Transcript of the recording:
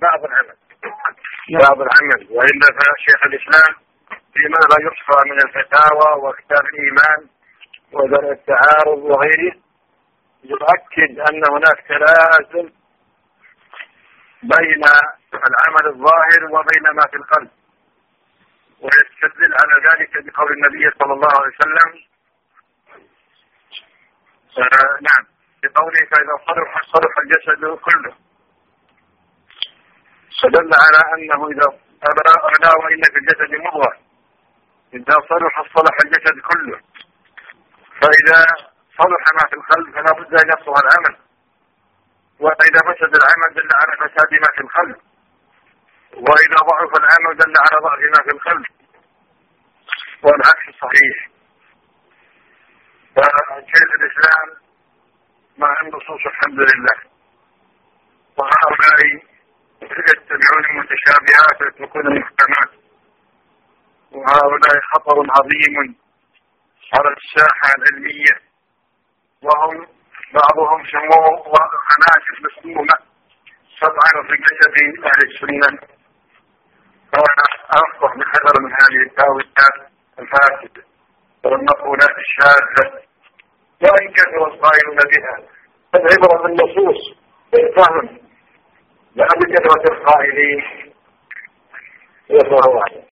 بعض العمل. بعض العمل. والا فشيخ الإسلام فيما لا يحصى من الفتاوى وكتاب الإيمان ودرء التعارض وغيره يؤكد أن هناك تلازم بين العمل الظاهر وبين ما في القلب. ويستدل على ذلك بقول النبي صلى الله عليه وسلم آه نعم بقوله فإذا صلح صلح الجسد كله. فدل على أنه إذا ألا وإن في الجسد مضغة. إذا صلح صلح الجسد كله. فإذا صلح ما في القلب فلا بد أن يصلح العمل. وإذا فسد العمل دل على فساد ما في القلب. وإذا ضعف العمل دل على ضعف ما في القلب. والعكس صحيح. فشيخ الإسلام مع النصوص الحمد لله. وهؤلاء يتبعون المتشابهات ويتركون المحكمات وهؤلاء خطر عظيم على الساحة العلمية. وهم بعضهم سموه عناصر مسمومة طبعا في جسد أهل السنة. فأنا أنصح بحذر من هذه التاويلات الفاسدة والمقولات الشاذة. وإن كثر القائلون بها. العبرة بالنصوص بالفهم. لا بكثرة القائلين والله